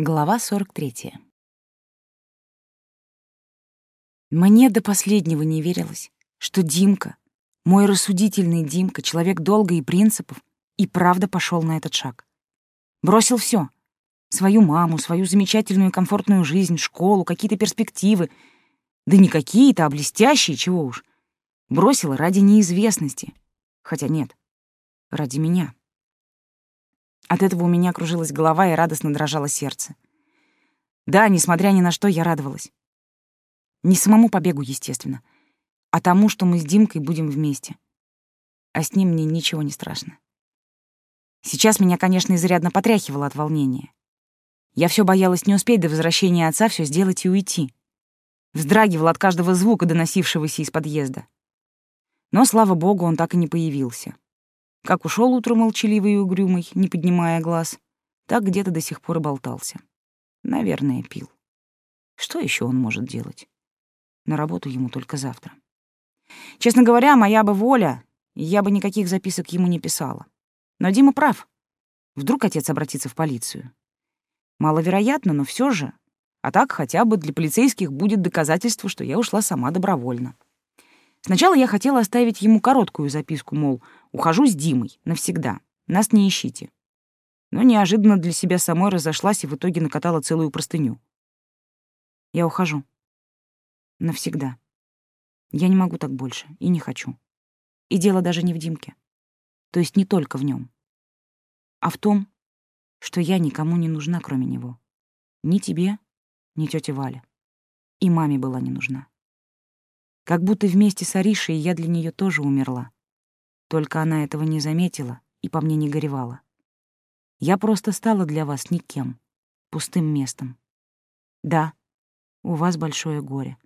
Глава 43. Мне до последнего не верилось, что Димка, мой рассудительный Димка, человек долга и принципов, и правда пошел на этот шаг. Бросил все: Свою маму, свою замечательную комфортную жизнь, школу, какие-то перспективы. Да не какие-то, а блестящие, чего уж. Бросил ради неизвестности. Хотя нет, ради меня. От этого у меня кружилась голова и радостно дрожало сердце. Да, несмотря ни на что, я радовалась. Не самому побегу, естественно, а тому, что мы с Димкой будем вместе. А с ним мне ничего не страшно. Сейчас меня, конечно, изрядно потряхивало от волнения. Я все боялась не успеть до возвращения отца все сделать и уйти. Вздрагивала от каждого звука, доносившегося из подъезда. Но, слава богу, он так и не появился. Как ушел утром молчаливый и угрюмый, не поднимая глаз, так где-то до сих пор и болтался. Наверное, пил. Что еще он может делать? На работу ему только завтра. Честно говоря, моя бы воля, я бы никаких записок ему не писала. Но Дима прав. Вдруг отец обратится в полицию. Маловероятно, но все же. А так хотя бы для полицейских будет доказательство, что я ушла сама добровольно. Сначала я хотела оставить ему короткую записку, мол, ухожу с Димой навсегда, нас не ищите. Но неожиданно для себя самой разошлась и в итоге накатала целую простыню. Я ухожу. Навсегда. Я не могу так больше и не хочу. И дело даже не в Димке. То есть не только в нем, а в том, что я никому не нужна, кроме него. Ни тебе, ни тете Вале. И маме была не нужна. Как будто вместе с Аришей я для нее тоже умерла. Только она этого не заметила и по мне не горевала. Я просто стала для вас никем, пустым местом. Да, у вас большое горе,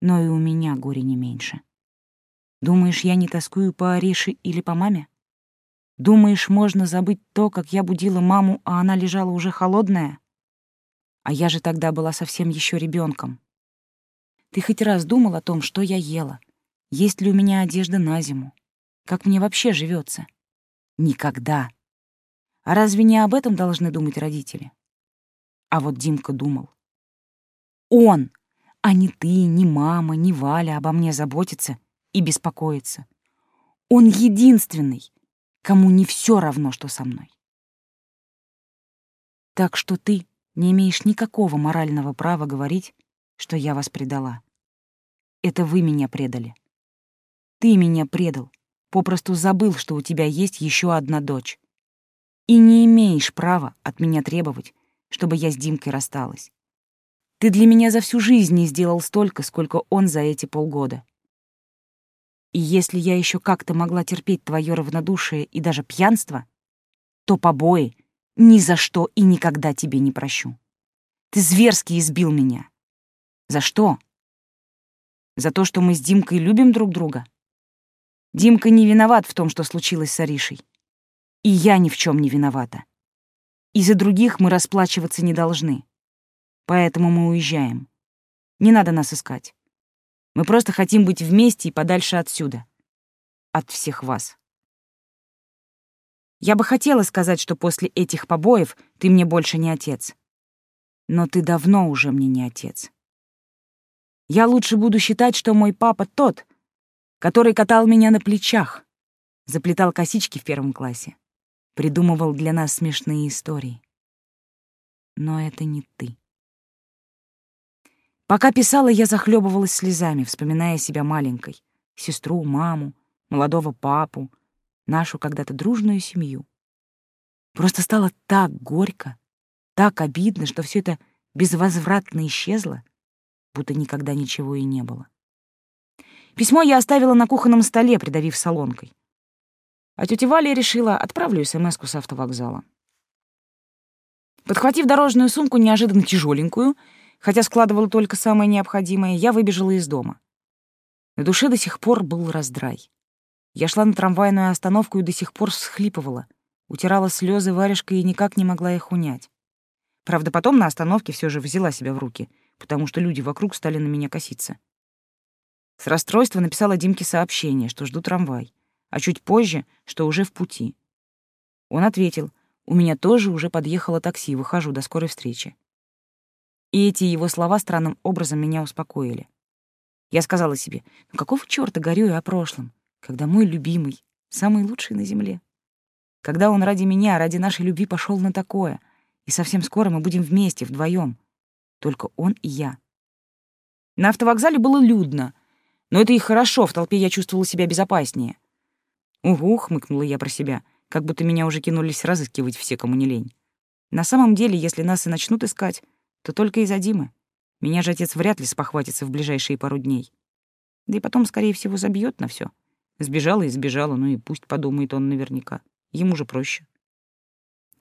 но и у меня горе не меньше. Думаешь, я не тоскую по Арише или по маме? Думаешь, можно забыть то, как я будила маму, а она лежала уже холодная? А я же тогда была совсем еще ребенком. Ты хоть раз думал о том, что я ела? Есть ли у меня одежда на зиму? Как мне вообще живется? Никогда. А разве не об этом должны думать родители? А вот Димка думал. Он, а не ты, ни мама, ни Валя обо мне заботится и беспокоится. Он единственный, кому не все равно, что со мной. Так что ты не имеешь никакого морального права говорить, что я вас предала. Это вы меня предали. Ты меня предал, попросту забыл, что у тебя есть еще одна дочь. И не имеешь права от меня требовать, чтобы я с Димкой рассталась. Ты для меня за всю жизнь не сделал столько, сколько он за эти полгода. И если я еще как-то могла терпеть твое равнодушие и даже пьянство, то побои ни за что и никогда тебе не прощу. Ты зверски избил меня. За что? За то, что мы с Димкой любим друг друга? Димка не виноват в том, что случилось с Аришей. И я ни в чем не виновата. И за других мы расплачиваться не должны. Поэтому мы уезжаем. Не надо нас искать. Мы просто хотим быть вместе и подальше отсюда. От всех вас. Я бы хотела сказать, что после этих побоев ты мне больше не отец. Но ты давно уже мне не отец. Я лучше буду считать, что мой папа тот, который катал меня на плечах, заплетал косички в первом классе, придумывал для нас смешные истории. Но это не ты. Пока писала, я захлебывалась слезами, вспоминая себя маленькой, сестру, маму, молодого папу, нашу когда-то дружную семью. Просто стало так горько, так обидно, что все это безвозвратно исчезло, будто никогда ничего и не было. Письмо я оставила на кухонном столе, придавив солонкой. А тетя Валя решила, отправлю смс с автовокзала. Подхватив дорожную сумку, неожиданно тяжеленькую, хотя складывала только самое необходимое, я выбежала из дома. На душе до сих пор был раздрай. Я шла на трамвайную остановку и до сих пор всхлипывала, утирала слезы варежкой и никак не могла их унять. Правда, потом на остановке все же взяла себя в руки — потому что люди вокруг стали на меня коситься. С расстройства написала Димке сообщение, что жду трамвай, а чуть позже, что уже в пути. Он ответил, У меня тоже уже подъехало такси, выхожу, до скорой встречи. И эти его слова странным образом меня успокоили. Я сказала себе, ну какого чёрта горю я о прошлом, когда мой любимый, самый лучший на земле. Когда он ради меня, ради нашей любви пошел на такое, и совсем скоро мы будем вместе, вдвоем, Только он и я. На автовокзале было людно, но это и хорошо, в толпе я чувствовала себя безопаснее. «Угу», — хмыкнула я про себя, как будто меня уже кинулись разыскивать все, кому не лень. На самом деле, если нас и начнут искать, то только из-за Димы. Меня же отец вряд ли спохватится в ближайшие пару дней. Да и потом, скорее всего, забьет на все. Сбежала и сбежала, ну и пусть подумает он наверняка. Ему же проще.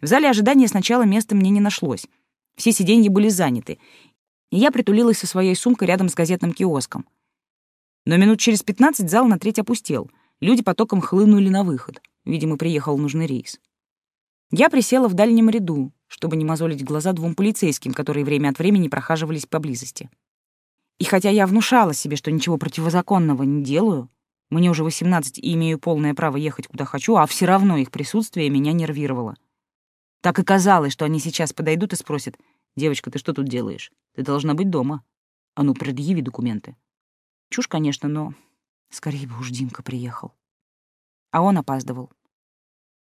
В зале ожидания сначала места мне не нашлось. Все сиденья были заняты, и я притулилась со своей сумкой рядом с газетным киоском. Но минут через пятнадцать зал на треть опустел. Люди потоком хлынули на выход. Видимо, приехал нужный рейс. Я присела в дальнем ряду, чтобы не мозолить глаза двум полицейским, которые время от времени прохаживались поблизости. И хотя я внушала себе, что ничего противозаконного не делаю, мне уже 18 и имею полное право ехать куда хочу, а все равно их присутствие меня нервировало. Так и казалось, что они сейчас подойдут и спросят, «Девочка, ты что тут делаешь? Ты должна быть дома. А ну, предъяви документы». Чушь, конечно, но скорее бы уж Димка приехал. А он опаздывал.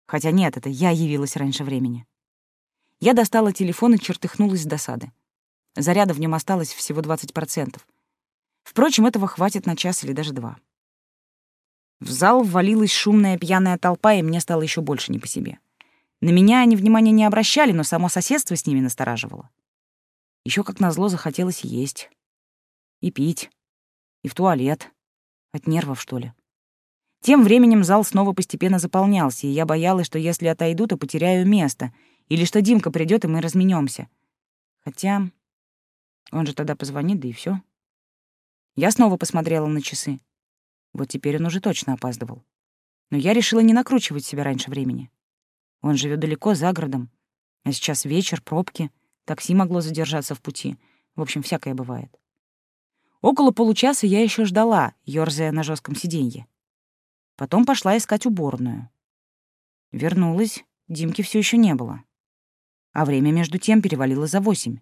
Хотя нет, это я явилась раньше времени. Я достала телефон и чертыхнулась с досады. Заряда в нем осталось всего 20%. Впрочем, этого хватит на час или даже два. В зал ввалилась шумная пьяная толпа, и мне стало еще больше не по себе. На меня они внимания не обращали, но само соседство с ними настораживало. Еще как назло захотелось есть. И пить. И в туалет. От нервов, что ли. Тем временем зал снова постепенно заполнялся, и я боялась, что если отойду, то потеряю место, или что Димка придет и мы разменемся. Хотя он же тогда позвонит, да и все. Я снова посмотрела на часы. Вот теперь он уже точно опаздывал. Но я решила не накручивать себя раньше времени. Он живет далеко, за городом. А сейчас вечер, пробки, такси могло задержаться в пути. В общем, всякое бывает. Около получаса я еще ждала, ёрзая на жестком сиденье. Потом пошла искать уборную. Вернулась, Димки все еще не было. А время между тем перевалило за восемь.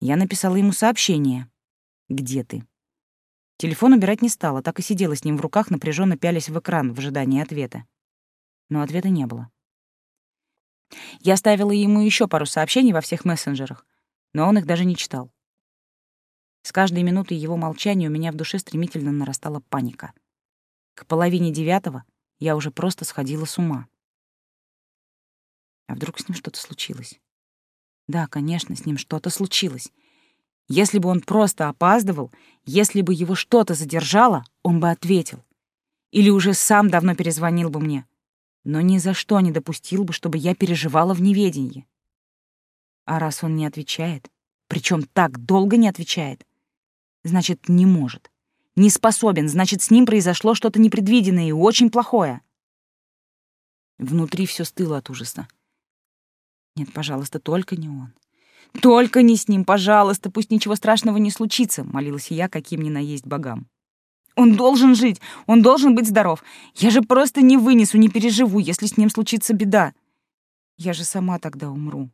Я написала ему сообщение. «Где ты?» Телефон убирать не стала, так и сидела с ним в руках, напряженно пялясь в экран в ожидании ответа. Но ответа не было. Я ставила ему еще пару сообщений во всех мессенджерах, но он их даже не читал. С каждой минутой его молчания у меня в душе стремительно нарастала паника — к половине девятого я уже просто сходила с ума. А вдруг с ним что-то случилось? Да, конечно, с ним что-то случилось. Если бы он просто опаздывал, если бы его что-то задержало, он бы ответил. Или уже сам давно перезвонил бы мне. Но ни за что не допустил бы, чтобы я переживала в неведении. А раз он не отвечает, причем так долго не отвечает, значит, не может. Не способен, значит, с ним произошло что-то непредвиденное и очень плохое. Внутри все стыло от ужаса. Нет, пожалуйста, только не он. Только не с ним, пожалуйста, пусть ничего страшного не случится, молилась я, каким ни наесть богам. Он должен жить, он должен быть здоров. Я же просто не вынесу, не переживу, если с ним случится беда. Я же сама тогда умру.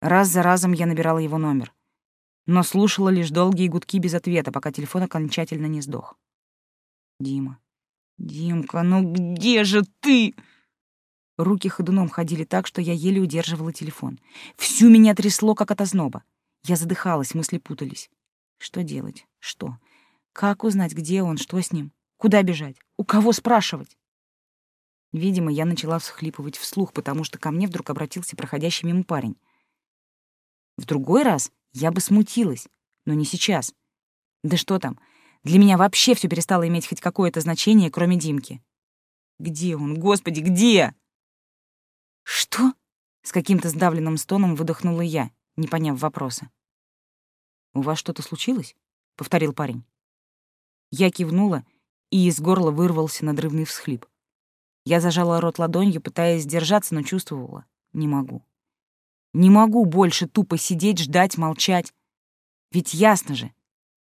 Раз за разом я набирала его номер но слушала лишь долгие гудки без ответа, пока телефон окончательно не сдох. «Дима, Димка, ну где же ты?» Руки ходуном ходили так, что я еле удерживала телефон. Всю меня трясло, как от озноба. Я задыхалась, мысли путались. Что делать? Что? Как узнать, где он, что с ним? Куда бежать? У кого спрашивать? Видимо, я начала всхлипывать вслух, потому что ко мне вдруг обратился проходящий мимо парень. В другой раз я бы смутилась, но не сейчас. Да что там, для меня вообще все перестало иметь хоть какое-то значение, кроме Димки. Где он, господи, где? Что? С каким-то сдавленным стоном выдохнула я, не поняв вопроса. «У вас что-то случилось?» — повторил парень. Я кивнула, и из горла вырвался надрывный всхлип. Я зажала рот ладонью, пытаясь сдержаться, но чувствовала — не могу. Не могу больше тупо сидеть, ждать, молчать. Ведь ясно же,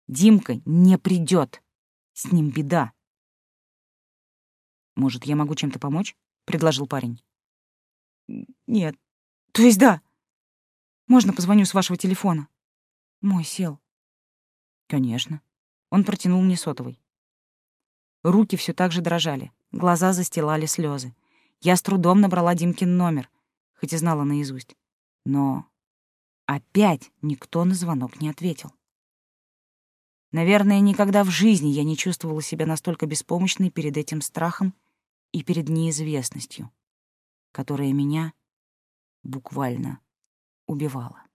Димка не придет. С ним беда. «Может, я могу чем-то помочь?» — предложил парень. Нет. То есть да. Можно позвоню с вашего телефона? Мой сел. Конечно. Он протянул мне сотовый. Руки все так же дрожали, глаза застилали слезы. Я с трудом набрала Димкин номер, хоть и знала наизусть. Но опять никто на звонок не ответил. Наверное, никогда в жизни я не чувствовала себя настолько беспомощной перед этим страхом и перед неизвестностью, которая меня буквально убивала.